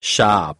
Sharp.